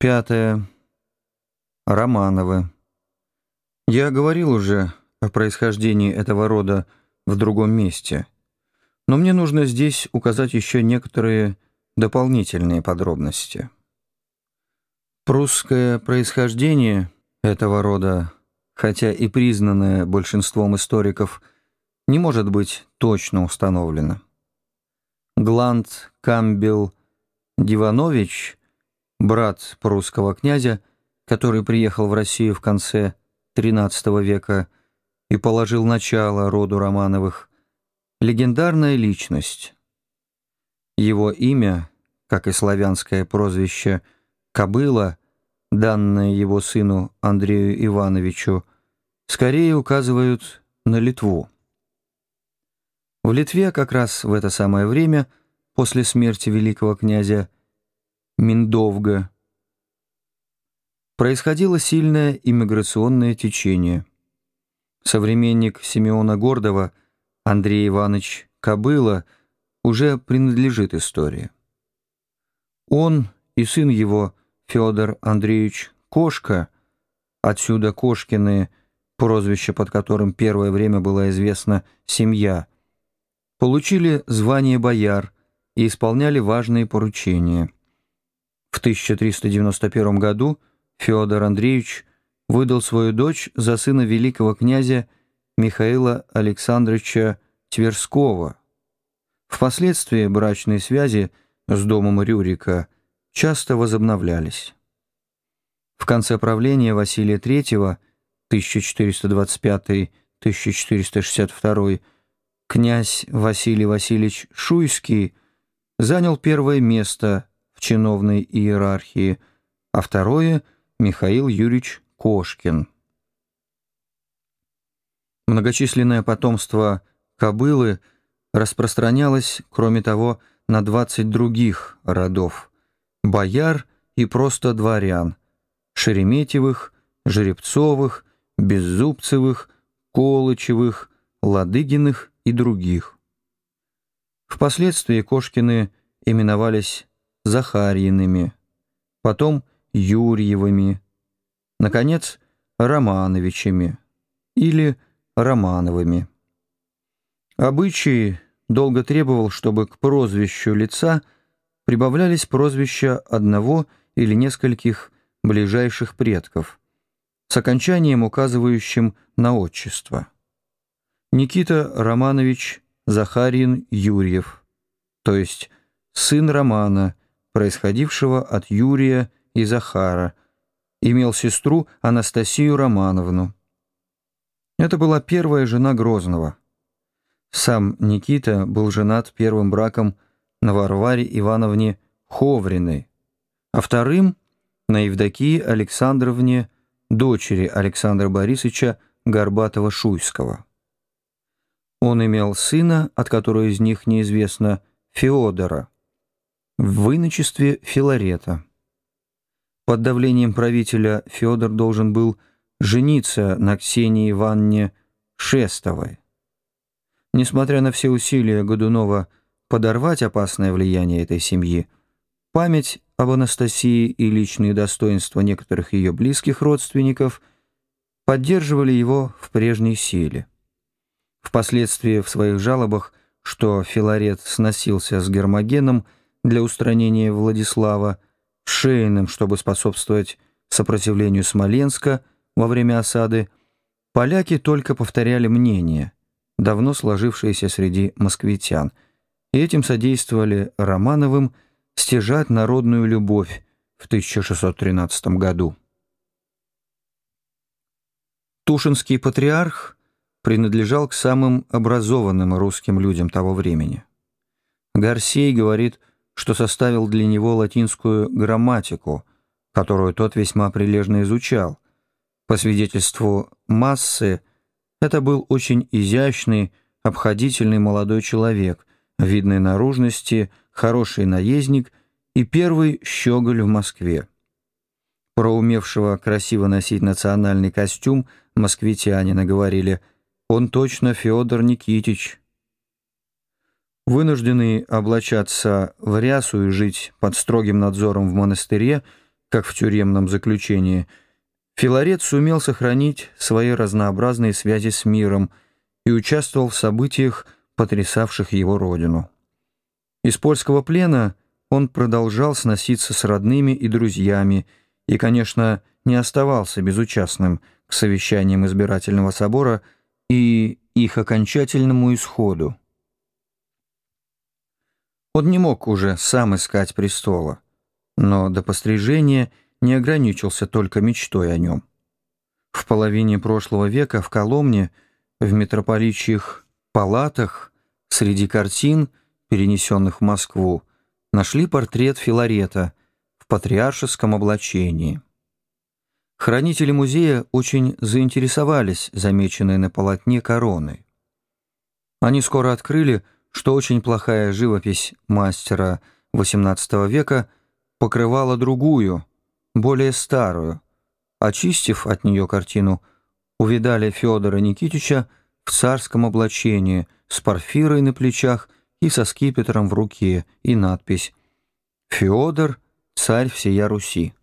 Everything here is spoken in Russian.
Пятое. Романовы. Я говорил уже о происхождении этого рода в другом месте, но мне нужно здесь указать еще некоторые дополнительные подробности. Прусское происхождение этого рода, хотя и признанное большинством историков, не может быть точно установлено. Гланд Камбел Диванович брат прусского князя, который приехал в Россию в конце XIII века и положил начало роду Романовых, легендарная личность. Его имя, как и славянское прозвище «Кобыла», данное его сыну Андрею Ивановичу, скорее указывают на Литву. В Литве как раз в это самое время, после смерти великого князя Миндовга. Происходило сильное иммиграционное течение. Современник Симеона Гордова, Андрей Иванович Кобыла, уже принадлежит истории. Он и сын его, Федор Андреевич Кошка, отсюда Кошкины, прозвище, под которым первое время была известна «семья», получили звание бояр и исполняли важные поручения – в 1391 году Федор Андреевич выдал свою дочь за сына великого князя Михаила Александровича Тверского. Впоследствии брачные связи с домом Рюрика часто возобновлялись. В конце правления Василия III 1425-1462 князь Василий Васильевич Шуйский занял первое место в чиновной иерархии, а второе — Михаил Юрьевич Кошкин. Многочисленное потомство кобылы распространялось, кроме того, на 20 других родов — бояр и просто дворян, Шереметьевых, Жеребцовых, Беззубцевых, Колычевых, Ладыгиных и других. Впоследствии Кошкины именовались Захарьиными, потом Юрьевыми, наконец, Романовичами или Романовыми. Обычай долго требовал, чтобы к прозвищу лица прибавлялись прозвища одного или нескольких ближайших предков с окончанием, указывающим на отчество. Никита Романович Захарин Юрьев, то есть сын Романа, происходившего от Юрия и Захара, имел сестру Анастасию Романовну. Это была первая жена Грозного. Сам Никита был женат первым браком на Варваре Ивановне Ховриной, а вторым — на Евдокии Александровне, дочери Александра Борисовича Горбатова-Шуйского. Он имел сына, от которого из них неизвестно, Феодора, в иночестве Филарета. Под давлением правителя Федор должен был жениться на Ксении Ивановне Шестовой. Несмотря на все усилия Годунова подорвать опасное влияние этой семьи, память об Анастасии и личные достоинства некоторых ее близких родственников поддерживали его в прежней силе. Впоследствии в своих жалобах, что Филарет сносился с Гермогеном – для устранения Владислава, Шейным, чтобы способствовать сопротивлению Смоленска во время осады, поляки только повторяли мнение, давно сложившееся среди москвитян, и этим содействовали Романовым стяжать народную любовь в 1613 году. Тушинский патриарх принадлежал к самым образованным русским людям того времени. Гарсей говорит, что составил для него латинскую грамматику, которую тот весьма прилежно изучал. По свидетельству Массы, это был очень изящный, обходительный молодой человек, видной наружности, хороший наездник и первый щеголь в Москве. Про умевшего красиво носить национальный костюм москвитянина говорили «Он точно Федор Никитич». Вынужденный облачаться в рясу и жить под строгим надзором в монастыре, как в тюремном заключении, Филарет сумел сохранить свои разнообразные связи с миром и участвовал в событиях, потрясавших его родину. Из польского плена он продолжал сноситься с родными и друзьями и, конечно, не оставался безучастным к совещаниям избирательного собора и их окончательному исходу. Он не мог уже сам искать престола, но до пострижения не ограничился только мечтой о нем. В половине прошлого века в Коломне, в митрополичьих палатах, среди картин, перенесенных в Москву, нашли портрет Филарета в патриаршеском облачении. Хранители музея очень заинтересовались замеченной на полотне короной. Они скоро открыли, что очень плохая живопись мастера XVIII века покрывала другую, более старую. Очистив от нее картину, увидали Федора Никитича в царском облачении с парфирой на плечах и со скипетром в руке и надпись «Феодор, царь всея Руси».